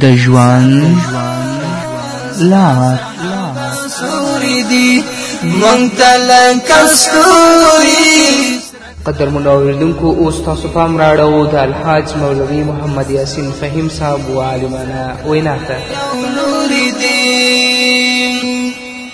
د ژوند لار سوري دي مونږ تلنک سوري قدر مونږ اوریدونکو اوس تاسو پام راړو د الحاج مولوي محمد یاسین فهیم صاحب عالمانه وینا ته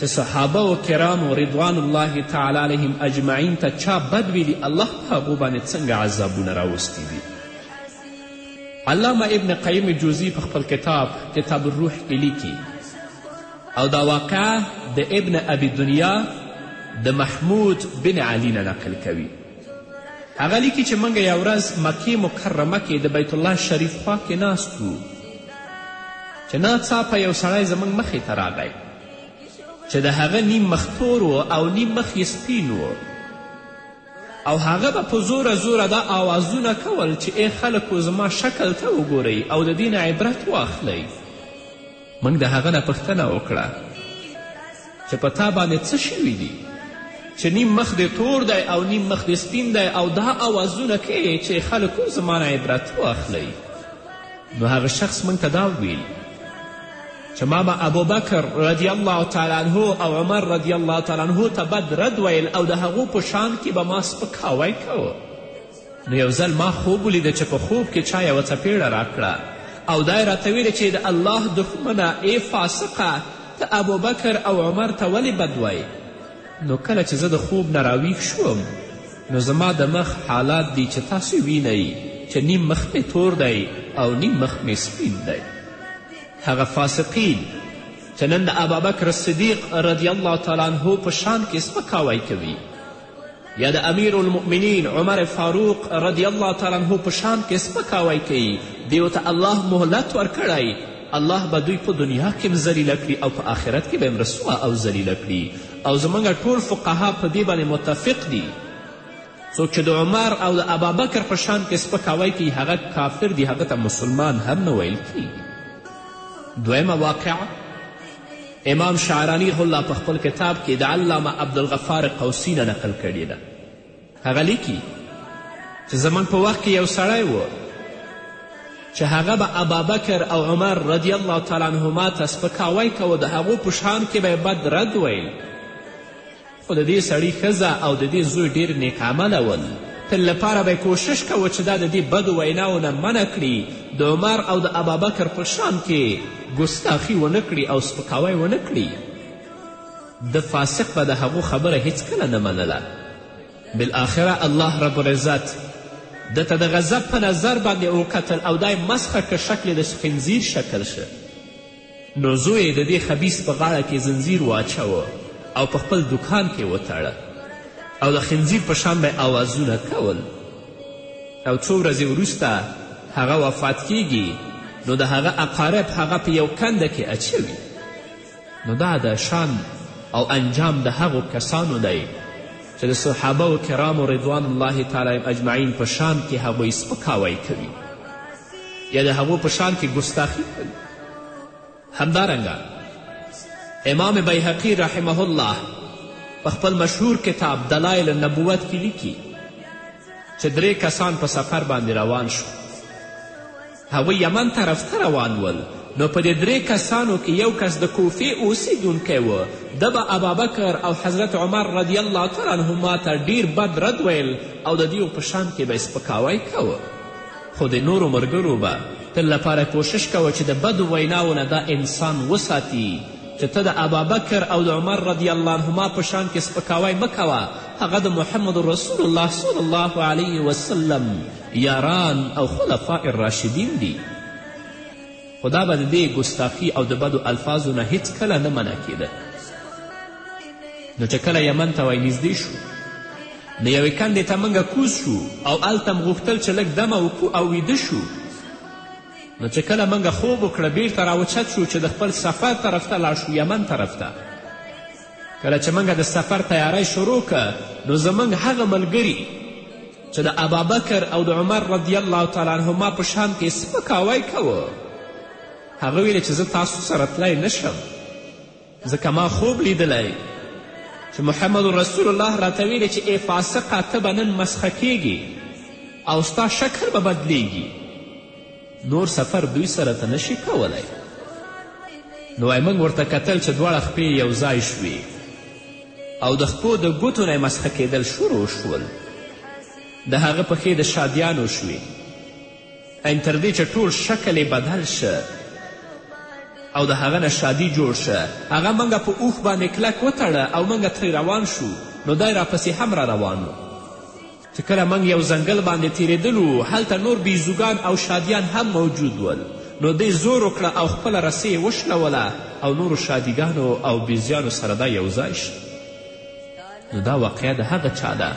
چې صحابه کرامو رضوان الله تعالی علیهم اجمعین ته چا بد ویلي الله په هغو باندې څنګه عذابونه راوستي دي علامه ابن قیم جوزی په خپل کتاب کتاب الروح کې لیکي او دا واقعه د ابن ابي دنیا د محمود بن علی نه نقل کوي هغه لیکي چې موږ یو ورځ مکې مکرمه کې د بیت الله شریف خوا کې ناست وو چې ناڅاپه یو سړی زموږ مخې ته راغی چې د هغه نیم مخ تور و او نیم مخ یې سپین و او هغه به په زوره زوره دا آوازونه کول چې ای خلکو زما شکل ته وګورئ او د دې نه عبرت واخلئ موږ د هغه نه پوښتنه وکړه چې په تا باندې څه شوي دي چې نیم مخ دې تور دی او نیم مخ دې سپین دی او دا آوازونه کوې چې خلکو زما نه عبرت واخلئ نو هغه شخص موږ ته دا ویل چې ما به ابوبکر رضی الله تعالی عنه او عمر رضی الله تعالی عنه ته بد رد ویل او د هغو په شان کې به ما سپکاوی کوه نو یو ځل ما خوب ولیده چې په خوب کې چا یوه څپېړه راکړه او دا یې راته ویلې چې د الله دښمنه ای فاسقه ته ابوبکر او عمر ته ولې بد وایې نو کله چې زه د خوب نه راویښ شوم نو زما د مخ حالات دي چې تاسو وینئ چې نیم مخ مې تور دی او نیم مخ مې سپین دی هغه فاسقین چې نن د ابابکر صدیق رضی الله تعالی عنه په شان کې سپکاوی کوي یا د امیر المؤمنین عمر فاروق رضی الله تعالی عنه په شان کې سپکاوی کوي دیو ته الله مهلت ورکړی الله به دوی په دنیا کې هم ذلیله کړي او په آخرت کې به هم رسوا او ذلیله کړي او زموږ ټول فقها په دې باندې متفق دي څوک چې د عمر او د ابابکر په شان کې سپکاوی کوي هغه کافر دي هغه ته مسلمان هم نه ویل کیږي دویمه واقعه امام شعرانی الله په خپل کتاب کې د علامه عبدالغفار قوسی نه نقل کړې ده هغه لیکي چې زموږ په وخت کې یو سړی و چې هغه به ابابکر او عمر رضی الله تعالی عنهما ته سپکاوی کوه د هغو په شان کې به یې بد رد ویل خو د دې سړي ښځه او د دې زوی ډېر نیکعمله ول تل لپاره به کوشش کوه چې دا د دې بدو ویناو نه منع کړي د عمر او د ابابکر په شان کې ګستاخي ونه کړي او سپکاوی ونه کړي د فاسق به د هغو خبره هیڅکله نه منله بالآخره الله رب العزت ده ته د غضب په نظر باندې وکتل او دا یې مسخه که شکل د سپینځیر شکل شه نو زوی یې د دې خبیث په غاړه کې زنځیر واچوه او په خپل دکان کې وتړه او د خنزیر په شان به آوازونه کول او څو ورځې وروسته هغه وفات کیږي نو د هغه اقارب هغه په یو کنده کې اچوي نو دا د شان او انجام د هغو کسانو دی چې د صحابه و کرامو رضوان الله تعالی اجمعین په شان کې هغوی سپکاوی کوي یا د هغو په شان کې ګستاخي کوي همدارنګه امام بیهقي رحمه الله په خپل مشهور کتاب دلایل النبوت کې لیکي چې درې کسان په سفر باندې روان شو هغوی یمن طرف ته روان ول نو په دې درې کسانو کې یو کس د کوفې اوسیدونکی و ده به ابابکر او حضرت عمر رضی الله تعالی عنهما ته ډیر بد رد ویل او د دیو په شان کې به یې سپکاوی کوه خو د نورو ملګرو به تل لپاره کوشش کوه چې د بدو ویناو نه دا انسان وساتي چې ته د ابابکر او د عمر رضی الله عنهما په شان کې سپکاوی مه کوه هغه د محمد رسول الله صلی الله علیه وسلم یاران او خلفاء الراشدین دي خو دا به د دې ګستاخي او د بدو الفاظو نه هیڅکله نه منع کېده نو چې کله یمن ته وای نږدې شو نو یوې کندې ته موږ کوز شو او هلته م غوښتل چې لږ دمه وکړو او ویده شو نو چې کله موږ خوب وکړه بیرته راوچت شو چې د خپل سفر طرف ته لاړ شو یمن طرف ته کله چې موږ د سفر تیاری شروع که نو زموږ هغه ملګري چې د ابابکر او د عمر رضی الله تعالی عنهما په شان کې سپکاوی کوه هغه ویل چې زه تاسو سره تلی نشم ځکه ما خوب لیدلی چې محمد رسول الله راته ویلې چې ای فاسقه ته به نن مسخه کیږي او ستا شکل به بدلیږي نور سفر دوی سره ته نشي کولی نو وایي موږ ورته کتل چې دواړه خپې یو ځای شوې او د خپو د ګوتو نه مسخه کېدل شروع شول د هغه پښې د شادیانو شوې ان تر دې چې ټول شکل بدل شه او د هغه نه شادي جوړ شه هغه موږ په اوښ باندې کلک وتړه او موږ ترې روان شو نو دی راپسې هم را روان و چې کله موږ یو ځنګل باندې تیریدلو هلته نور بیزوګان او شادیان هم موجود ول نو دی زور وکړه او خپله رسې یې وشلوله او نورو شادیګانو او بیزیانو سره دا یو ځای شو نو دا واقعه د هغه چا ده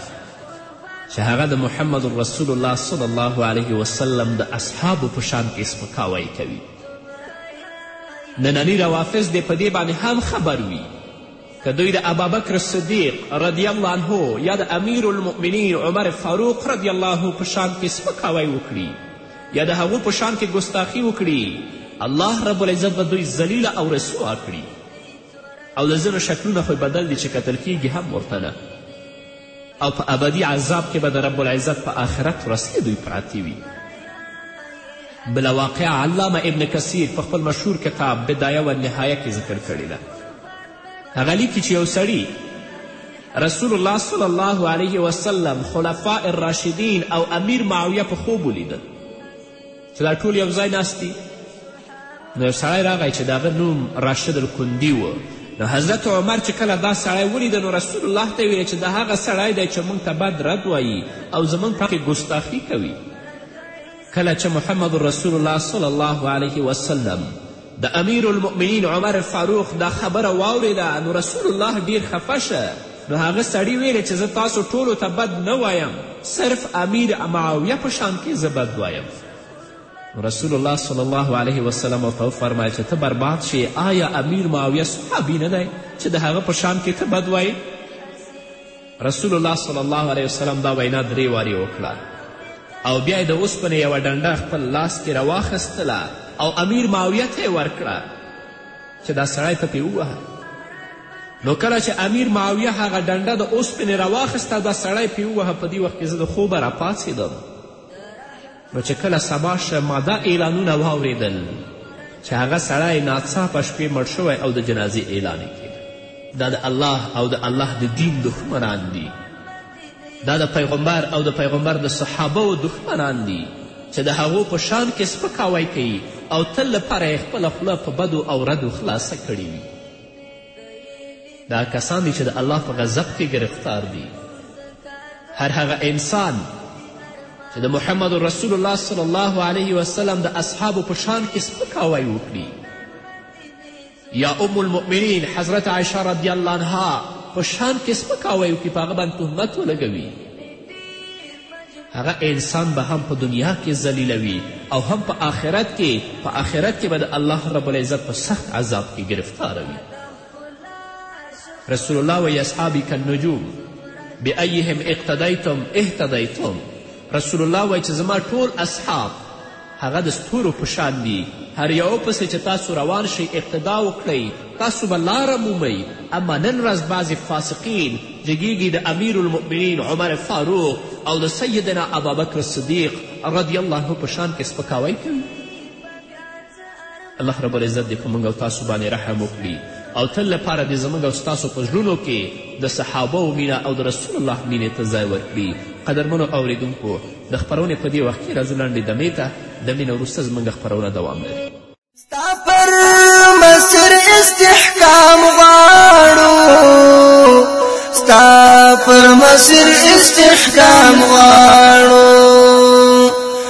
چې هغه د محمد رسول الله صلی الله علیه وسلم د اصحابو په شان کې سپکاوی کوي ننني روافظ دې په دې باندې هم خبر وي که دوی د ابابکر صدیق رضی الله عنه یا د امیر المؤمنین عمر فاروق رضی الله په شان کې سپکاوی وکړي یا د هغو په شان کې ګستاخي وکړي الله رب العزت به دوی ذلیله او رسوا کړي او د ځینو شکلونه خو بدل دي چې کتل کیږي هم ورته نه او په ابدي عذاب کې به د رب العزت په آخرت ورځ کې دوی پراته وي بله واقعه علامه ابن کثیر په خپل مشهور کتاب بدایه و نهایه کې ذکر کړې ده هغه لیکي چې یو سړي رسول الله صلی الله علیه وسلم خلفاء الراشدین او امیر معاویه په خوب ولیدل چې دا ټول یو ځای ناست دي نو یو سړی راغی چې د هغه نوم راشد الکندي و نو حضرت عمر چې کله دا سړی ولید نو رسول الله ته ویل چې دا هغه سړی دی چې موږ ته بد رد وایي او زموږ په کې ګستاخي کوي کله چې محمد رسول الله صلی الله علیه وسلم د امیر المؤمنین عمر فاروق دا خبره واورېده نو رسول الله ډیر خفه شه نو هغه سړي ویلې چې زه تاسو ټولو ته بد نه وایم صرف امیر معاویه په شان کې زه بد وایم رسول الله صلی الله علیه وسلم ورته وفرمایل چې ته برباد شي آیا امیر معاویه صحابي نه دی چې د هغه په شان کې ته بد وایې رسول الله صلی الله علیه وسلم دا وینا درې وارې وکړه او بیا د اوسپنې یوه ډنډه خپل لاس کې راواخیستله او امیر معاویه ته یې ورکړه چې دا سړی ته پې ووهه نو کله چې امیر معاویه هغه ډنډه د اوسپنې راواخیسته دا سړی پې ووهه په دې وخت کې زه د خوبه راپاڅېدم نو چې کله سبا شه ما دا اعلانونه واورېدل چې هغه سړی ناڅاپه شپې مړ شوی او د جنازې اعلان یې کېده دا د الله او د الله د دین دښمنان دي دا د پیغمبر او د پیغمبر د صحابهو دښمنان دي چې د هغو په شان کې سپکاوی کوي او تل لپاره یې خپله خوله په بدو او ردو خلاصه کړې وي دا کسان دي چې د الله په غضب کې ګرفتار دي هر هغه انسان چې د محمد رسول الله صلی الله علیه وسلم د اصحابو په شان کې سپکاوی وکړي یا ام المؤمنین حضرت عایشه رضی الله عنها په شان کې سپکاوی وکړي په هغه باندې تهمت ولګوي هغه انسان به هم په دنیا کې ذلیلوي او هم په آخرت کې په آخرت کې به د الله رب العزت په سخت عذاب کې ګرفتاروي رسول الله وی اصحابی کالنجوم بأیهم اقتدیتم اهتدیتم رسول الله وی چې زما ټول اصحاب هغه د ستورو په شان دي هر یو پسې چې تاسو روان شئ اقتدا وکړئ تاسو به لاره مومئ اما نن ورځ بعضې فاسقین جګیږي د امیر المؤمنین عمر فاروق او د سیدنا ابابکر صدیق رضی الله په شان کې سپکاوی کوي الله رب العزت دې په موږ او تاسو باندې رحم وکړي او تل لپاره دې زموږ او ستاسو په زړونو کې د صحابو مینه او د رسول الله مینې ته ځای ورکړي قدرمنو اوریدونکو د خپرونې په دې وخت کې راځو لنډې دمې ته د مینه وروسته زموږ خپرونه دوام لري ستا پر مسیر استحکام غواړو ستا پر مسیر استحکام غواړو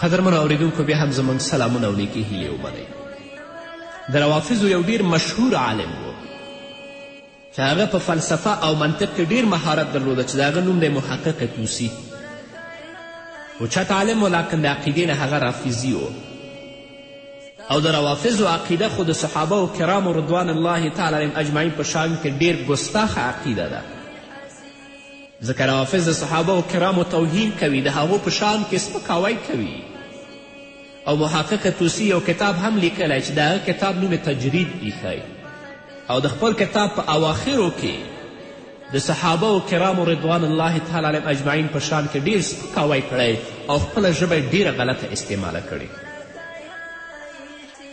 قدرمنو اوریدونکو بیا هم زموږ سلامونه او نیکې هیلې ومنئ د روافظو یو ډیر مشهور عالم و چې هغه په فلسفه او منطق کې ډیر مهارت درلوده چې د هغه نوم دی محقق توسی اوچت عالم و لاکن د عقیدې نه هغه رافظي و او د روافظو عقیده خو د صحابه و کرامو رضوان الله تعالی علیهم اجمعین په شان کې ډیر ګستاخه عقیده ده ځکه رافظ د صحابه و کرامو توهین کوي د هغو په شان کې سپکاوی کوي او محقق توسی یو کتاب هم لیکلی چې د هغه کتاب نوم تجرید ایښی او د خپل کتاب په اواخرو کې د صحابه و کرامو رضوان الله تعالی علیهم اجمعین په شان کې ډیر سپکاوی کړی او خپله ژبه یې ډیره غلطه استعماله کړې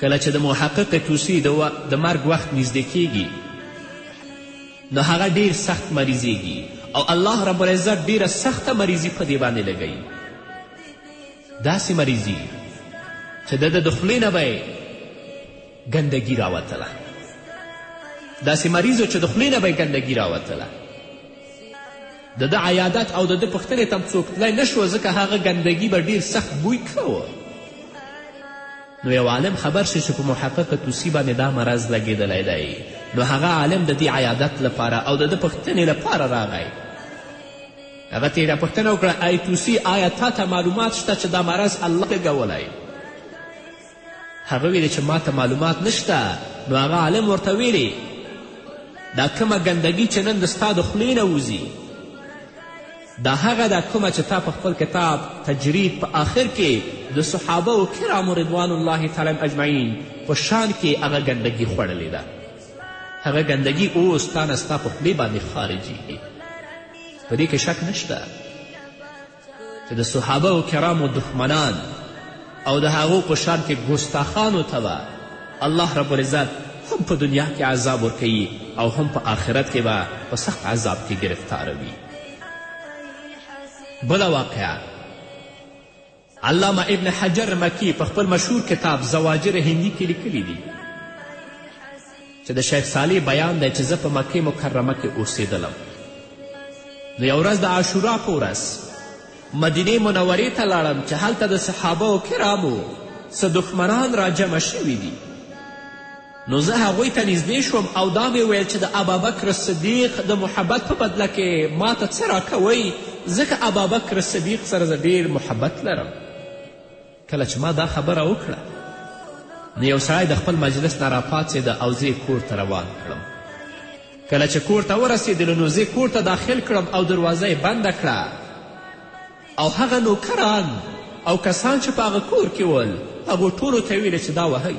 کله چې د محقق توسی د, و... د مرګ وخت نږدې کیږي نو هغه ډیر سخت مریضیږي او الله رب العزت ډیره سخته مریضي په دې باندې لګوي داسې مریضي چې د ده د خولې نه به ګندګي راوتله داسې مریضو چې د خولې نه به ګندګي راوتله د ده عیادت او د ده پوښتنې ته هم څوک تلای نه شو ځکه هغه ګندګي به ډیر سخت بوی کاوه نو یو عالم خبر شي چې په محقق توسي باندې دا مرض لګېدلی دی نو هغه عالم د دې عیادت لپاره او د ده پوښتنې لپاره راغی هغه تېره پوښتنه وکړه ای توسي آیا تا ته معلومات شته چې دا مرض الله لګولی هغه ویلې چې ما ته معلومات نشته نو هغه عالم ورته ویلې دا کومه ګندګي چې نن د ستا د خولې نه وځي دا هغه ده کومه چې تا په خپل کتاب تجرید په آخر کې د صحابه و کرامو رضوان الله تعالی اجمعین په شان کې هغه ګندګي خوړلې ده هغه ګندګي اوس تا نه ستا په خولې باندې خارجیږي په دې کې شک نشته چې د صحابه و کرامو دښمنان او د هغو په شان کې ګستاخانو ته به الله رب العزت هم په دنیا کې عذاب ورکوي او هم په آخرت کې به په سخت عذاب کې گرفتاروي بله واقعه علامه ابن حجر مکی په خپل مشهور کتاب زواجر هندي کې لیکلی دي چې د شیخ صالح بیان دی چې زه په مکې مکرمه کې اوسېدلم نو یو ورځ د عاشورا په ورځ مدینې منورې ته لاړم چې هلته د صحابه و کرامو څه دښمنان راجمع شوي دي نو زه هغوی ته نږدې شوم او دا مې ویل چې د ابابکر صدیق د محبت په بدله کې ما ته څه راکوئ ځکه ابابکر صدیق سره زه ډیر محبت لرم کله چې ما دا خبره وکړه نو یو سړی د خپل مجلس نه راپاڅېده او زه کور ته روان کړم کله چې کور ته ورسېدلو نو زه کور ته داخل کړم او دروازه یې بنده کړه او هغه نوکران او کسان چې په هغه کور کې ول هغو ټولو ته ویل چې دا وهئ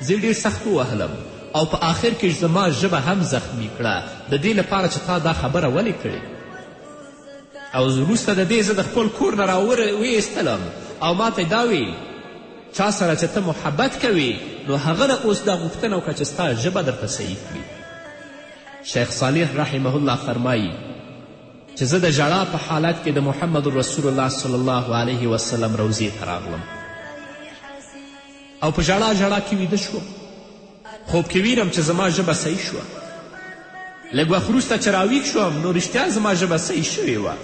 زه ډېر سخت ووهلم او په آخر کې زما ژبه هم زخمی کړه د دې لپاره چې تا دا خبره ولې کړې او وروسته د دې زه د خپل کور نه راویستلم او ما ته دا وی چا سره چې ته محبت کوې نو هغه نه اوس دا غوښتنه وکړه چې ستا ژبه درته صحیح کړي شیخ صالح رحمه الله فرمایی چې زه د ژړا په حالت کې د محمد رسول الله صلی الله علیه وسلم روضې ته راغلم او په ژړا ژړا کې ویده شوم خوب کې وینم چې زما ژبه صحیح شوه لږ وخت وروسته چې راویښ شوم نو رښتیا زما ژبه صحیح شوې وه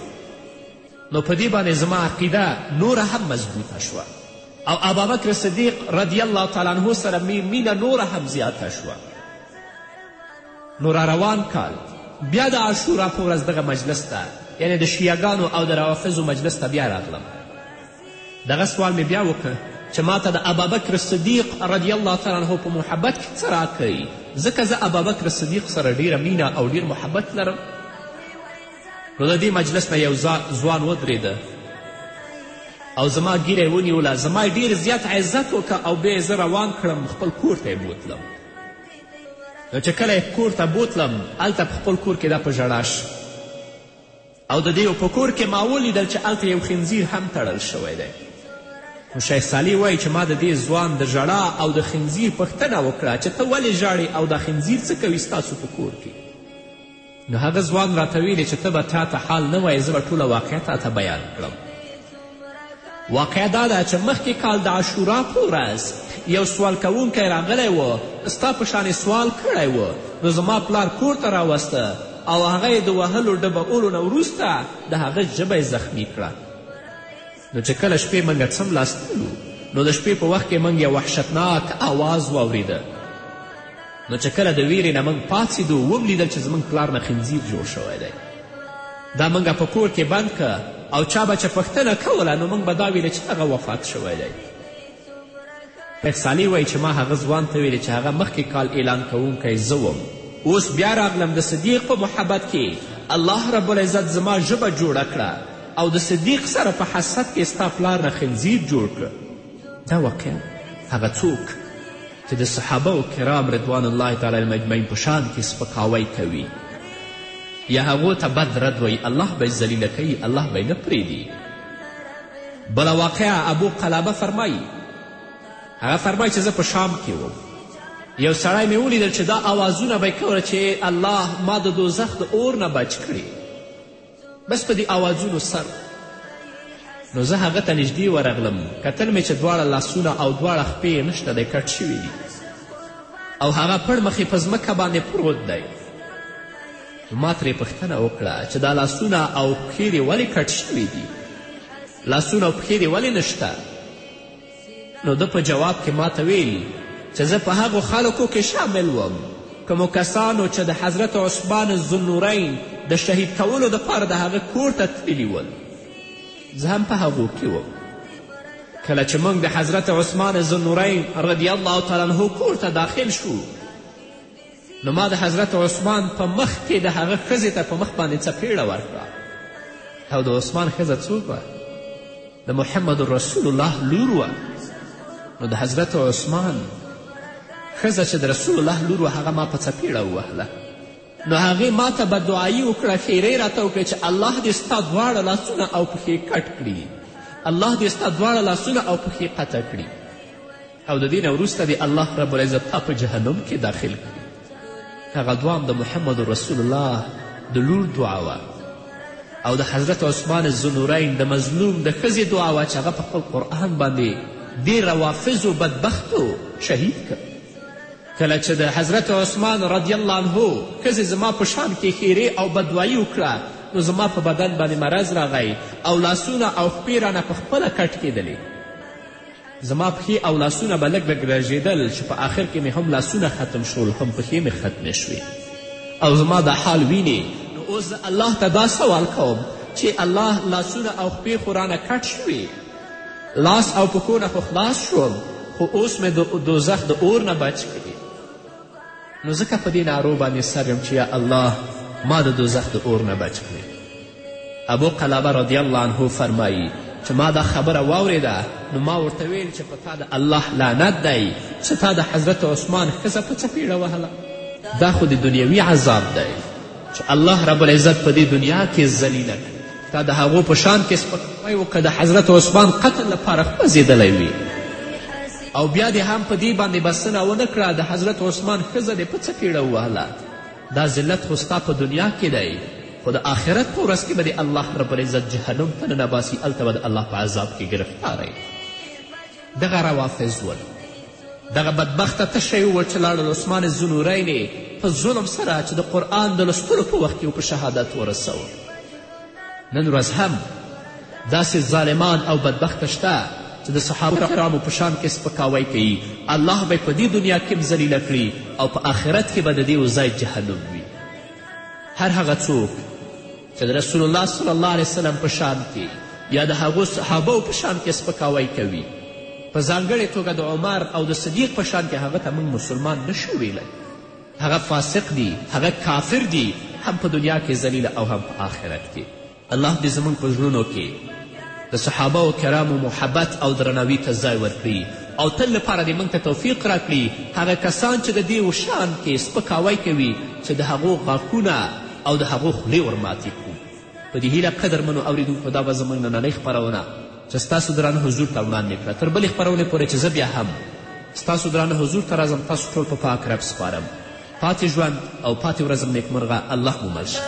نو په دې باندې زما عقیده نوره هم مضبوطه شوه او ابابکر صدیق رضی الله تعالی عنه سره می مینه نوره هم زیاته شوه نو را روان کال بیا د عاشورا په ورځ دغه مجلس ته یعنې د شیعهګانو او د روافظو مجلس ته بیا راغلم دغه سوال مې بیا وکړ چې ما ته د ابابکر صدیق رضی الله تعالی عنه په محبت کې څه راکوي ځکه زه ابابکر صدیق سره ډیره مینه او ډیر محبت لرم نو د دې مجلس نه یو ځوان ودرېده او زما ګیره یې ونیوله زما یې ډېر زیات عزت وکړه او بیا یې زه روان کړم خپل کور ته یې بوتلم نو چې کله یې کور ته بوتلم هلته په خپل کور کې دا په ژړا شو او د دې په کور کې ما ولیدل چې هلته یو خنزیر هم تړل شوی دی نو شیخ صالح وایي چې ما د دې ځوان د ژړا او د خنزیر پوښتنه وکړه چې ته ولې ژاړې او دا خنزیر څه کوي ستاسو په کور کې نو هغه ځوان راته ویلې چې ته به تا ته حال نه وایې زه به ټوله واقعه تا ته بیان کړم واقعه دا ده چې مخکې کال د عاشورا په ورځ یو سوال کوونکی راغلی و ستا په شانې سوال کړی و نو زما پلار کور ته راوسته او هغه یې د وهلو ډبولو نه وروسته د هغه ژبه یې زخمی کړه نو چې کله شپې موږ څملاستلو نو د شپې په وخت کې موږ یو وحشتناک آواز واوریده نو چې کله د ویرې نه موږ پاڅېدو وم لیدل چې زموږ پلار نه خنزیر جوړ شوی دی دا موږ په کور کې بند که او چا به چې پوښتنه کوله نو موږ به دا ویل چې هغه وفات شوی دی احساني وایي چې ما هغه ځوان ته ویلې چې هغه مخکې کال اعلان کوونکی زه وم اوس بیا راغلم د صدیق په محبت کې الله رب العزت زما ژبه جوړه کړه او د صدیق سره په حسد کې ستا پلار نه خنزیر جوړ کړه دا واقعا هغه څوک چې د صحابه و کرام رضوان الله تعالی علیم اجمعین په شان کې سپکاوی کوي یا هغو ته بد رد وایي الله به یې ذلیله کوي الله به یې نه پرېږدي بله واقعه ابو قلابه فرمایي هغه فرمایي چې زه په شام کې وم یو سړی مې ولیدل چې دا آوازونه به کوله چې الله ما د دوزخ د اور نه بچ کړي بس په دې آوازونو سر نو زه هغه ته نږدې ورغلم کتل مې چې دواړه لاسونه او دواړه خپې نشته دی کټ شوي دي او هغه پړ مخې په ځمکه باندې پروت دی ما ترې پوښتنه وکړه چې دا لاسونه او پښې دې ولې کټ شوي دي لاسونه او پښې دې ولې نشته نو ده په جواب کې ما ته ویل چې زه په هغو خلکو کې شامل وم کومو کسانو چې د حضرت عثمان ذنورین د شهید کولو دپاره د هغه کور ته تللي ول زه هم په هغو کې وم کله چې موږ د حضرت عثمان ذنورین رضی الله تعالی عنه کور ته داخل شو نو ما د حضرت عثمان په مخ کې د هغه ښځې ته په مخ باندې څپېړه ورکړه او د عثمان ښځه څوک وه د محمد رسول الله لور وه نو د حضرت عثمان ښځه چې د رسول الله لور وه هغه ما په څپېړه ووهله نو هغې ما ته به دعایي وکړه ښېرې راته وکړې چې الله دې ستا دواړه لاسونه او پښې کټ کړي الله دې ستا دواړه لاسونه او پښې قطع کړي او د دې نه وروسته دې الله رب العزت تا په جهنم کې داخل کړي هغه دعا هم د محمد رسول الله د لور دعا وه او د حضرت عثمان زنورین د مظلوم د ښځې دعا وه چې هغه په خپل قرآن باندې دې روافظو بدبختو شهید کړ کله چې د حضرت عثمان رضی الله عنه ښځې زما په شان کې ښیرې او بدوایي وکړه نو زما په بدن باندې مرض راغی او لاسونه او پښې رانه په خپله کټ کېدلې زما پښې او لاسونه به لږ لږ رژېدل چې په آخر کې مې هم لاسونه ختم شول هم پښې مې ختمې شوې او زما دا حال وینې نو اوس زه الله ته دا سوال کوم چې الله لاسونه او پښې خو رانه کټ شوې لاس او پښو نه خو خلاص شوم خو اوس مې د دوزخ د اور نه بچ کړي نو ځکه په دې نارو باندې سر یم چې یا الله ما د دوزخ د اور نه بچ کړې ابو قلابه رضی الله عنه فرمایی چې ما دا خبره واورېده نو ما ورته ویل چې په تا د الله لعنت دی چې تا د حضرت عثمان ښځه په څپېړه وهله دا خو د دنیوي عذاب دی چې الله رب العزت په دې دنیا کې ذلیله کړي تا د هغو په شان کې سپکاوی وکړه د حضرت عثمان قتل لپاره خوځېدلی وي او بیا دې هم په دې باندې بسنه ونه کړه د حضرت عثمان ښځه دې په څه پیړه ووهله دا ذلت خو ستا په دنیا کې دی خو د آخرت په ورځ کې به دې الله رب العزت جهنم ته ننباسي هلته به د الله په عذاب کې ګرفتاره دغه روافظ ول دغه بدبخته تشه یې وویل چې لاړل عثمان ذنورین په ظلم سره چې د قرآن د لوستلو په وخت کې په شهادت ورسوه نن ورځ هم داسې ظالمان او بدبخته شته چې د صحابه کرامو په شان کې سپکاوی کوي الله به په دې دنیا کې هم ذلیله کړي او په آخرت کې به د دې ځای جهنم وي هر هغه څوک چې د رسول الله صلی الله علیه وسلم په شان کې یا د هغو صحابو په شان کې سپکاوی کوي په ځانګړې توګه د عمر او د صدیق په شان کې هغه ته موږ مسلمان نشو ویلی هغه فاسق دي هغه کافر دي هم په دنیا کې ذلیل او هم په آخرت کې الله دې زموږ په زړونو کې د صحابه و کرامو محبت او درناوي ته ځای ورکړي او تل لپاره دې موږ ته توفیق راکړي هغه کسان چې د دې شان کې سپکاوی کوي چې د هغو غاښونه او د هغو خولې ورماتې کړو په دې هیله قدرمنو اورېدونکو دا به زموږ نننۍ خپرونه چې ستاسو درانه حضور ته وړاندې کړه تر بلې خپرونې پورې چې زه بیا هم ستاسو درانه حضور ته راځم تاسو ټول په پاک رب سپارم پاتې ژوند او پاتې ورځم نیکمرغه الله مو مل شه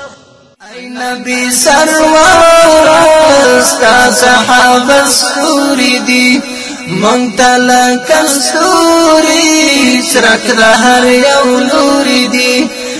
ای نبی سرور ستا صحابه ستوري دي مونږ ته لکه ستوري څرک د هر یو لوري دي